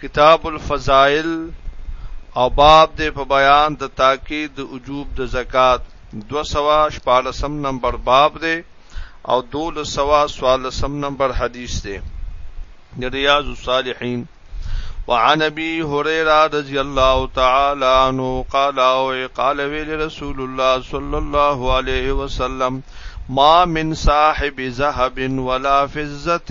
کتاب الفضائل او باب دې په بیان د تاکید وجوب د زکات 214 نمبر باب دې او 1214 نمبر حدیث دې د ریاض الصالحین وعن ابي هريره رضي الله تعالى عنه قال او قال ویل رسول الله صلى الله عليه وسلم ما من صاحب ذهب ولا فزه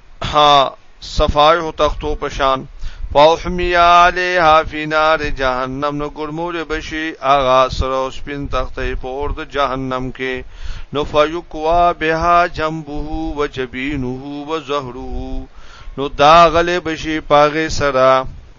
ها صفائح تختو پشان فاحمیا علیها فی نار جهنم نو ګرمول بشي اغا سره او سپین تختې په اور د جهنم کې نو فیقوا بها جنبه وجبینه وظهره نو دا غلې بشي پاغه سره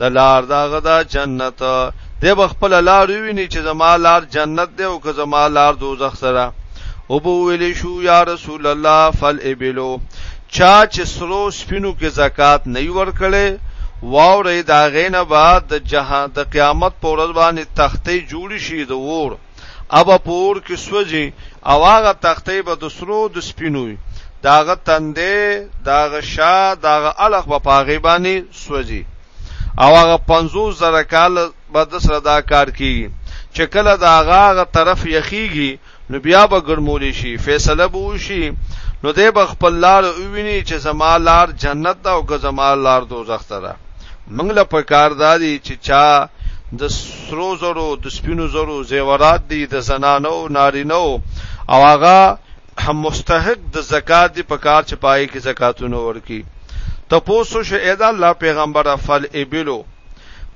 د لار دا غدا جنت دی به خپل لار ویني چې زما لار جنت دی او که زما لار دوزخ سره او بو ویل شو یا رسول الله فل ابلو چا چې سرو سپینو کې زکات نه ور کړي واورې دا غینه بعد د جهان د قیامت پر ورځ باندې تختې جوړی شي د ور اب پور کې سوځي او هغه تختې به د سرو د سپینوي داغه تندې داغه شا داغه الخ په پاغي باندې سوځي او هغه 50 زره کال به د سره دا کار کیږي چې کله دا هغه طرف یخیږي نو بیا به ګرمول شي فیصله به وشي نو دی به خپل لار وویني چې زما لار جنت او که زما لار دوزخ ته ده منګله په کارداري چې چا د سرو زرو د سپینو زرو زیورات دي د زنانو نارینو او هغه مستحق د زکات دی په کار چې پای کې زکاتونه ورکي تپوسو شه اې دا الله پیغمبره فل ابلو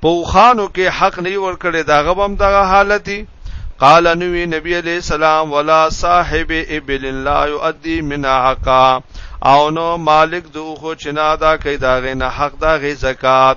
پوخانو کې حق نه ورکړي دا غبم دغه حالت دی قال نوی نبی علیہ السلام ولا صاحب ابل لا يؤدي من حقا او نو مالک دوخو چنا دا کوي دا غي نه حق دا غي زکات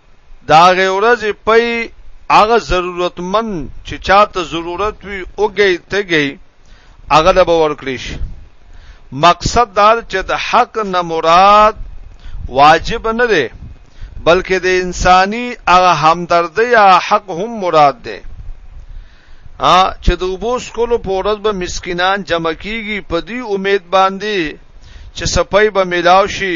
دا غي ورځ پي هغه ضرورتمن چې چاته ضرورت وي اوګي تګي هغه له باور کړی شي مقصد دا چې د حق نه مراد واجب نه دی بلکې د انساني هغه همدردی یا حق هم مراد دی ا چې د وبوس کولو په ورځ به مسکینان جمع کیږي په دې امید باندې چې سپای به ملاو شي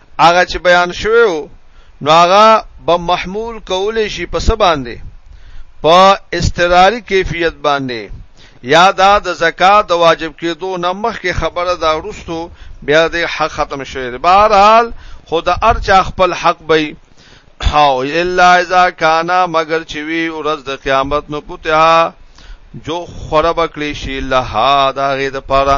هغه چې بیان شوی وو نو هغه به محمول کول شي په څه باندې په استراری کیفیت باندې یا دا د زکات د واجب کېدو نه مخکې خبره دا ورستو بیا د حق ختم شوی دی بهرحال خود ارچا خپل حق بې او الا اذا کان مگر چې وی ورځ د قیامت نو پته جو خراب کړی شي لها دا غي د پاره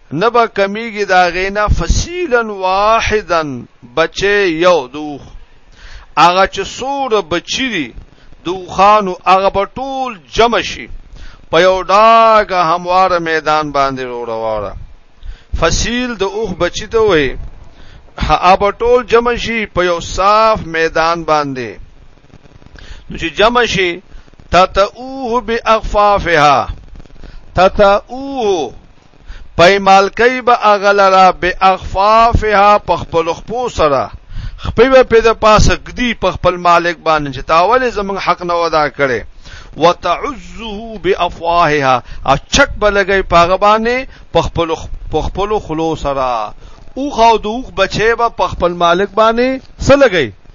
نه به کمیږي د هغې نه فصیلا واحدا بچی یو د اوښ هغه چې څومره بچي دي د اوښانو هغه به ټول جمع شي په یو ډاګه همواره میدان باندې رورواره فصیل د اوخ بچی ته وي هغه ټول جمع شي په یو صاف میدان باندې نو چې جمع شي تتعوه باغفافها تتعوه پایمال کوي به اغلرا به اخفافها په خپل خپو سره خپې به په د پاسه ګدي په خپل مالک باندې چې تاول زمون حق نه ودا کړي وتعزه بافواهها اچک بلګي پاغه باندې په خپل په خپل خلو سره او خو دوغ بچي به په خپل مالک باندې سلګي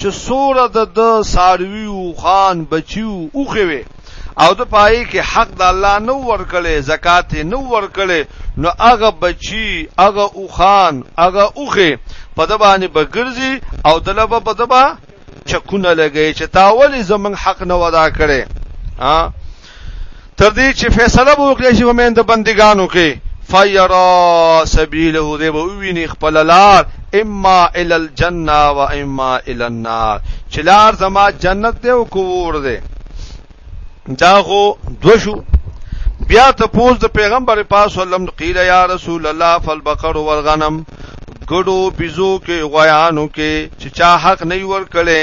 چې سوره د د ساروي او خان بچیو اوخه وي او د پای کې حق د الله نو ورکړي زکات نو ورکړي نو هغه بچي هغه او خان هغه اوخه په د باندې بګرځي او دلبه په دبا چکونه لګي چې تاولې زمنګ حق نه ودا کړي ها تر دې چې فیصله وکړي چې ومن د بندګانو کې فیرا سبیله دی به ویني خپل لار اما ال الجنه و اما ال النار چې لار زما جنت دی او کوور دی دا خو دوشو بیا ته پوز د پیغمبر پاک صلی الله علیه وسلم قیل یا رسول الله فالبقر والغنم ګړو بيزو کې غویانو کې چې چا حق نه ور کړي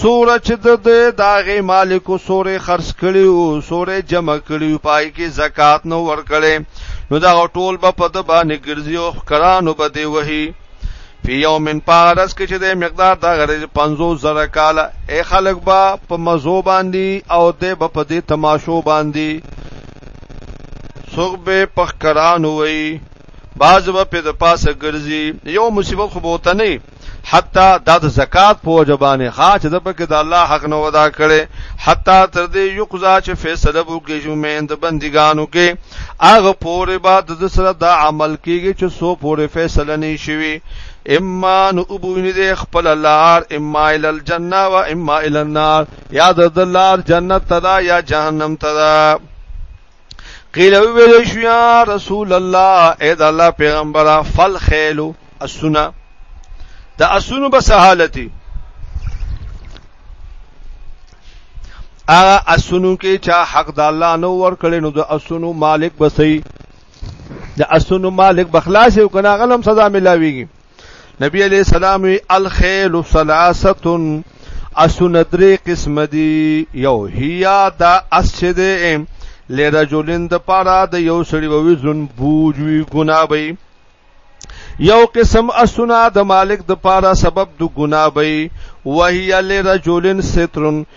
سوره چې د دې داغه مالکو سوره خرج کړي او سوره جمع کړي پای کې زکات نو ور کړي نو دا ټول به په د باندې ګرځي او کرانو به دی وਹੀ په یوم پارس کې چې د مقدار دا غره 50 زره کال اے خلق با په مزو باندې او د په دې تماشو باندې سوق به پخکرانو وي باز به په د پاسه ګرځي یو مصیبت خو بوته نه حتا دا د زکات په وجبانه ښا چې د پکې د الله حق نه ودا کړي حتا تر دې یو قضا چې فیصله وکړي چې مېند بندګانو کې هغه پورې بعد د سره دا عمل کیږي چې سو پورې فیصله نه شي اما نو ابوین دې خپل لار اما ال الجنه و اما ال النار یا د لار جنت تدا یا جهنم تدا قیل ویل شو یا رسول الله اې د الله پیغمبره فل خیلو السنه د اسونو به سهالتي هغه اسونو کې چا حق د الله نو ور کړی نو د اسونو مالک بسې د اسونو مالک بخلاص یو کنه غلم سزا ملاويږي نبی علیہ السلام وی الخیل ثلاثه اسن درې قسم دي یو هيا دا اس چې ده لرجلند پارا د یو سړي ووي زن بوج وی ګنا وي یو قسم اسنا د مالک د پارا سبب د ګنا وي وهي لرجلن سترن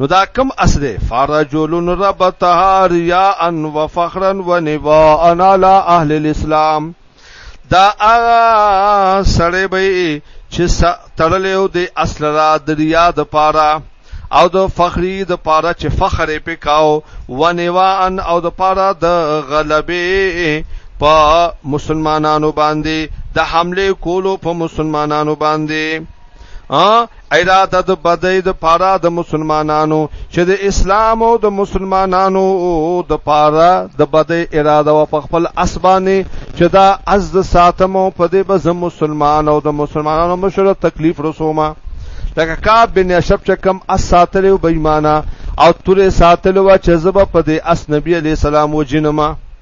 نو دا کم اس دے فرجل ربطها رياء وفخرا ونباء على اهل الاسلام دا اغا سړی به چې تړلې او د اصل را د ریا د پاره او د فخری د پاره چې فخر یې پکاو ونوان او د پاره د غلبې په مسلمانانو باندې د حمله کولو په مسلمانانو باندې ها اراده د بدی د پاره د مسلمانانو چې د اسلام او د مسلمانانو د پاره د بدی اراده او په خپل اسبانه چې دا از د ساتمو په دې به مسلمان او د مسلمانانو مشره تکلیف رسومه لکه کعب بن اشرف چې کم اس ساتل او بېمانه او تورې ساتل وا چې زب په دې اس نبی عليه السلام وجنما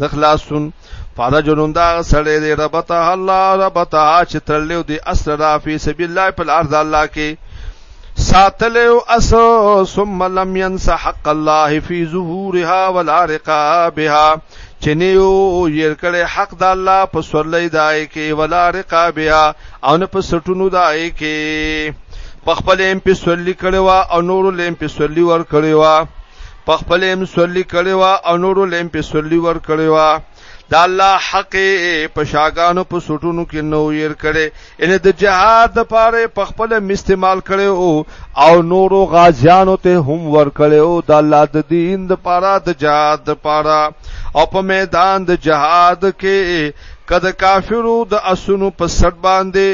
د خلاصون فرجل دا سړی دی ربطه الله ربطه چې تړلیو دی اسر فی سبیل الله په الارض الله کې ساتلیو اسو ثم لم ينس حق الله فی ظهورها والارقابها چنیو ير کړه حق د الله په سورلې دای کې والارقابها او نه په سټونو دای کې په خپل ایم په سورلې کړه او نور لیم په سورلې ور کړه په خپل هم سولي کړي وا او نورو لیم په سولي ور کړي وا دا الله حق په شاګانو په سټونو کې نو ير کړي ان د جهاد د پاره په خپل استعمال کړي او او نورو غازیانو ته هم ور کړي او دا الله د دین د پاره د جهاد د پاره او په میدان د جهاد کې کده کافرو د اسونو په سټ باندې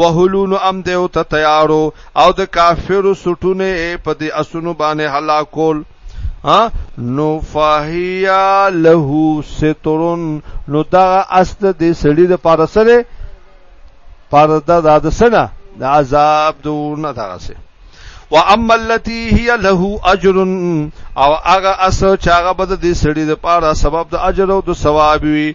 وهلونو ام دیو ته تیارو او د کافرو سټونه په دې اسونو باندې هلاکول ها نو فهیا له سترون نو دا اصل دې سړي د پاره سره پرده د دسنه د عذاب دون درسه و اما التي هي له اجر او هغه اثر چې هغه بد دي سړي د پاره سبب د اجر او د ثواب وي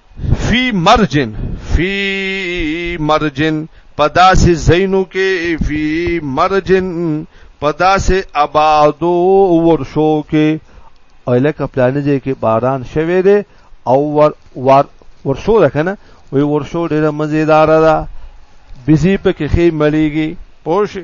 فی مرجن فی مرجن پداسې زینو کې فی مرجن پداسې آبادو ورشو کې الکه پلان دې کې باران شوه دی او ور ور ورشو ده کنه وی ورشو ډیره مزیدار ده بيزي په کې خې مليږي پوه شي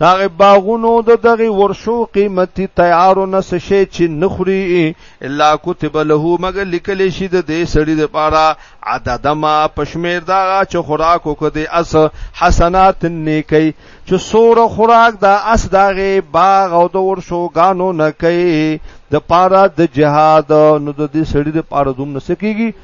داغه باغونو د دغه ورشو قیمتي تیارو نس شي چې نخري الا كتب له مگر لیکل شي د دې سړي د پاره عدد ما پشمیر دا چې خوراک وکړي اس حسنات نیکي چې سور خوراک دا اس داغه باغ او د ورشو غانو نه کوي د پاره د جهاد نو د دې سړي د پاره دوم نسکیږي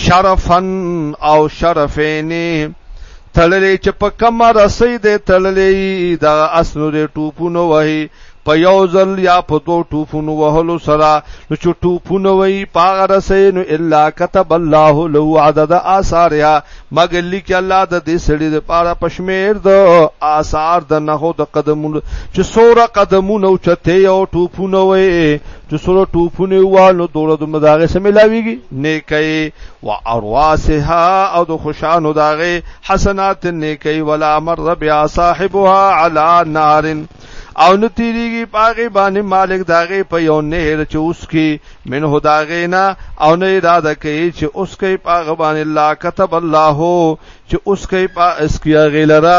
شرفا او شرفین تړلې چې په کم رسې دې تړلې دا اسنو دې ټوپونو وهي په یو ځل یا په دو ټوپونو وهلو سره نو چې ټوپونو وي پاغه رسې نو الا كتب الله له عدد آثارها مګر لیک الله د دې سړي د پاره پښمیر د آثار د نهو د قدمونو چې سوره قدمونو چته یو ټوپونو وي چې سره ټوپونه وال نو دوړه د مداغه سم ملاويږي نیکي و ارواسها او د خوشانو داغه حسنات نیکي ولا امر بیا صاحبها علی نار او نتیریږي پاغه باندې مالک داغه په یو نهر چې اوس کې من هداغه نه او نه اراده کوي چې اوس کې پاغه باندې الله كتب الله چې اوس کې پا اسکیا غیلره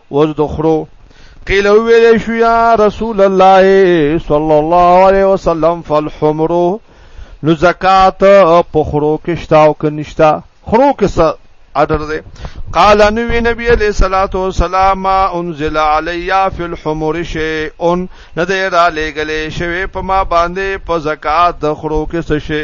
وز دخرو قیل ویل شو یا رسول الله صلی الله علیه وسلم فالحمر نو زکات په خرو کې شتا او کنيشتا خرو کې څه اډر دی قال نبی نبی علیہ الصلوۃ والسلام انزل علیا فی الحمر شیء ندی را لګلې شوی په ما باندې په زکات د خرو کې څه شی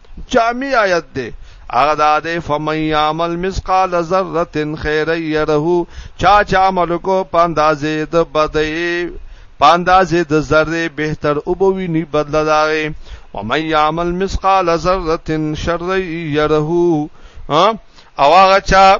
جامع آیت دی هغه دا دی فمن یعمل مثقال ذره خیرا یره چا چا عمل کو پاندازې د بدی پاندازې د ذره بهتر او بوی نی بدل داغه ومن یعمل مثقال ذره شر یره او هغه چا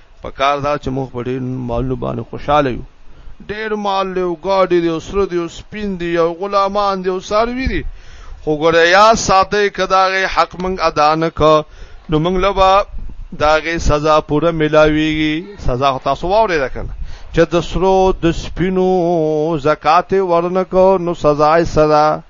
پکار دا چې موږ په ډېر مالونو باندې خوشاله یو ډېر مال له ګاډي دی او سره دی او سپین دی او غلامان دی او ساروی دی خو ګره یا ساته کداغه حق موږ ادا نه ک نو موږ لبا داغه سزا پوره ملاويږي سزا تاسو واورې ده کنه چې د سرو د سپینو زکات ورنکو نو سزا یې سزا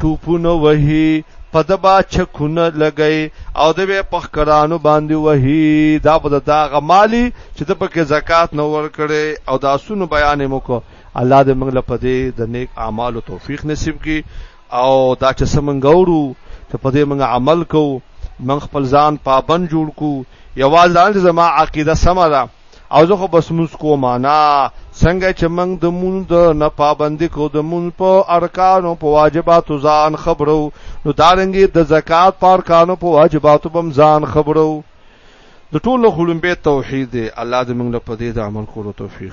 ټوپونه وهي په د با چکونه لګي او د به پخکرانو باندې وهي دا به دا غمالي چې د پکې زکات نه ور کړي او دا سونو بیان مو کو الله دې موږ له پدې د نیک اعمالو توفیق نصیب کړي او دا چې سمنګورو چې پدې موږ عمل کوو موږ خپل ځان پابند جوړ کو یوازې ځان زما عقیده سمه ده او زه خو بس مونږ کوم نه څنګه چې موږ د مونږ د نه پابندي کو د مونږ په ارکانو په واجباتو ځان خبرو نو دارنګي د زکات په ارکانو په واجباتو بم ځان خبرو د ټولو خلومبه توحید دی الله دې موږ له پدې د عمل کولو توفیق